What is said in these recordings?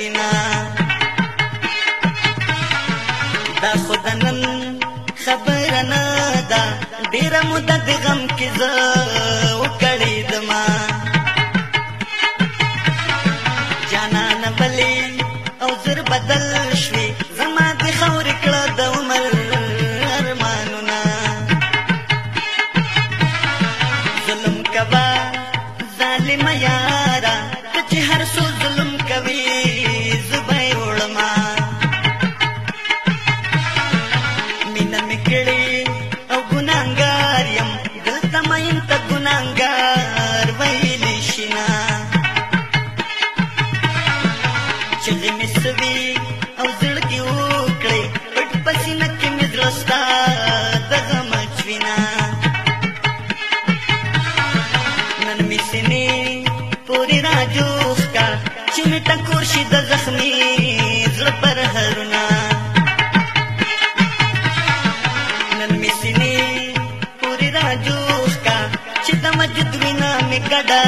وینا دا خود نن خبر نه دا ډیر مدد غم کې زه وکړې دما جانا نه بلې او زر بدل شوي زما د خور کړه د عمر ارمانونه ظلم کبا ظالم یار جوخ کا چې می ټکور شي د زخمي زړه پر هرنا نن می سینې پوری را جوخ کا چې د مجد وینا می کډه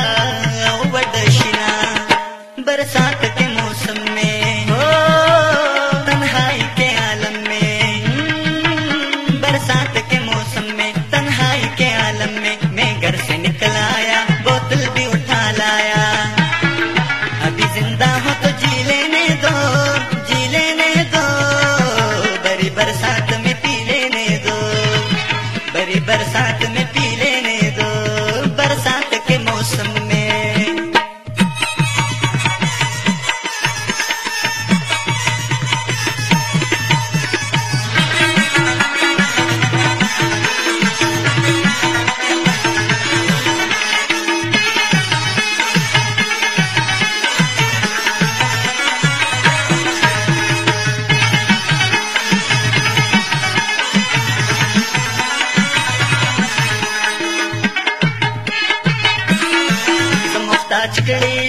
خیرات کړي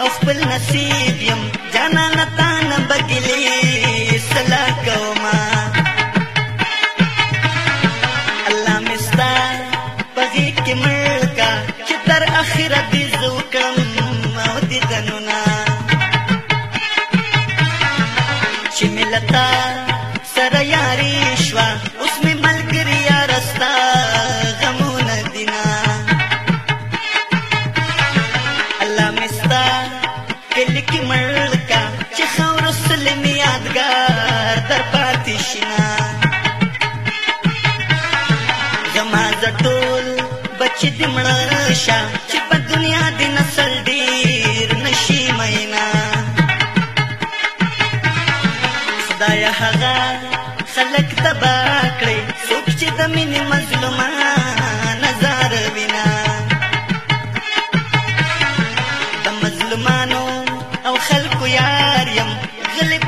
او خپل نصیب يم جانا نتا نه بدلی سلا کوما الله مستا پغې کې ملکا چې تر اخرت دې زو کم او دې دنونا چې ملتا کې مړکا چې خاور سلم یادګار در پاتې شنا زما د ټول بچی دې مړ شا چې په دنیا دې نسل ډیر نشي مینا خدای هغه خلق تبا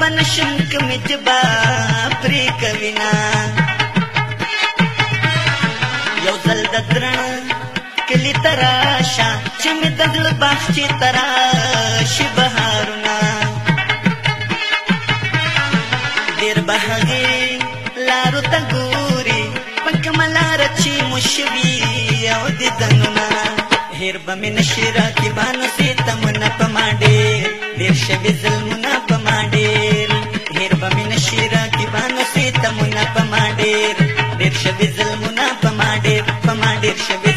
پن شم کم جبا پری کوینا یو زل د درن کلی تراشا چې مې د دل باغچې تراش بهارونه ډیر بهغي لارو ته ګوري پک ملار چې مشوي او د دنونه هیر بم نشرا کی بانو سي تمنا پماډي ډیر شبي ظلمونه پماډي ډېر شبي ظلمونه په ما ډېر په ما ډېر شبي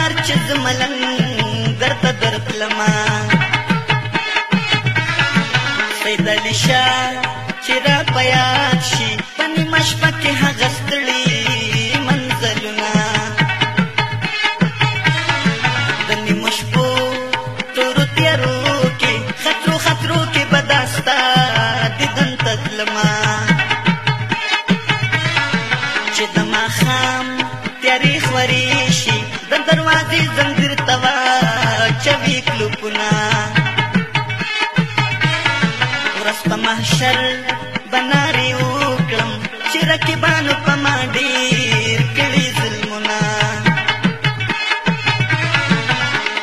هر چې زملنګ درته درتلما سید علی شاه چې را پیاد شي پنځه مشپکه هغه په محشر بناري وکړم چې رقیبانو په ما ډېر کړي ظلمونه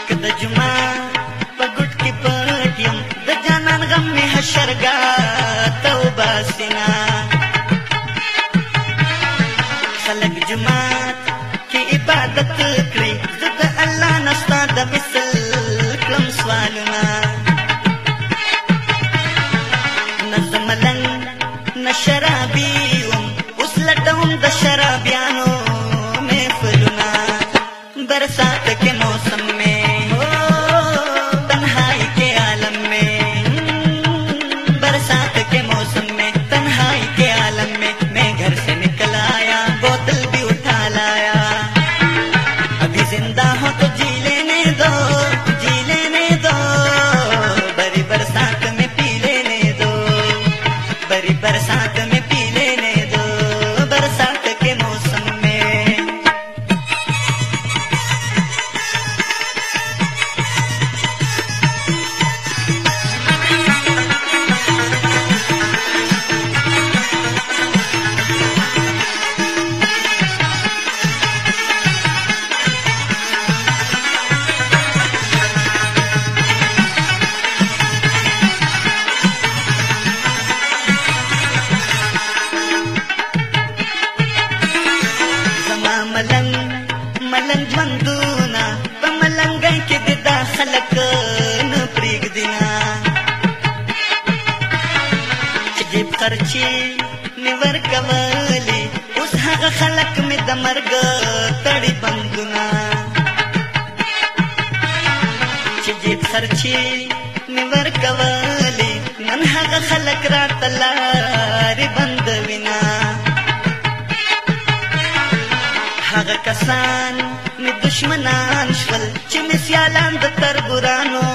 که د جمعه په ګوټ کې پټ یم د جانان غم مې حشرګاه ته وباسینه خلک جمعات کې عبادت شراب چې نیور کولی اوس هغه خلک مې د مرګ تړي بندونه چې دې خرچې نیور کولی نن هغه خلک را تلارې بندوینا هغه کسان مې دشمنان شول چې مې سیالان د تربورانو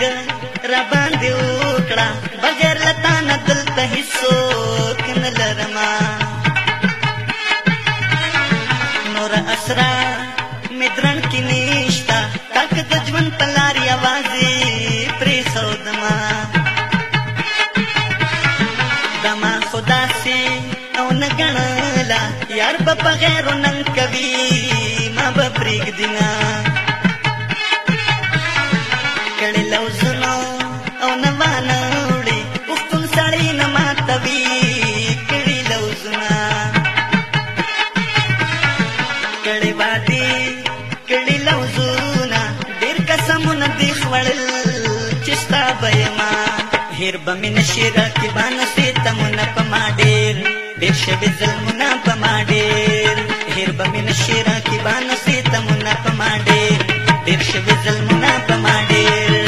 جنگ را باندې وکړه بغیر لتا نه دلته هیڅوک نه لرما نور اسرا مدرن کې نشتا تک د ژوند په لار یوازې غلا یار په غیر نن کوي ما به پرېږدینا هیر بمن شیره کی باندې ستمونه پما ډیر ډیر شوی ظلمونه پما ډیر هیر بمن شیره کی باندې ستمونه پما ډیر ډیر شوی ظلمونه پما ډیر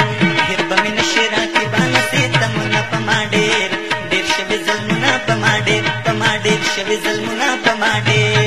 هیر بمن شیره کی باندې ستمونه پما ډیر ډیر شوی ظلمونه پما ډیر پما ډیر شوی ظلمونه پما ډیر